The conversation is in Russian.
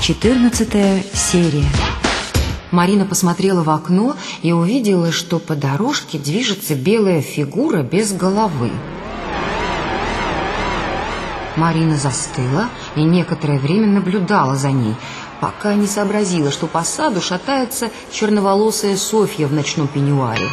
14 серия. Марина посмотрела в окно и увидела, что по дорожке движется белая фигура без головы. Марина застыла и некоторое время наблюдала за ней, пока не сообразила, что по саду шатается черноволосая Софья в ночном пеньюаре.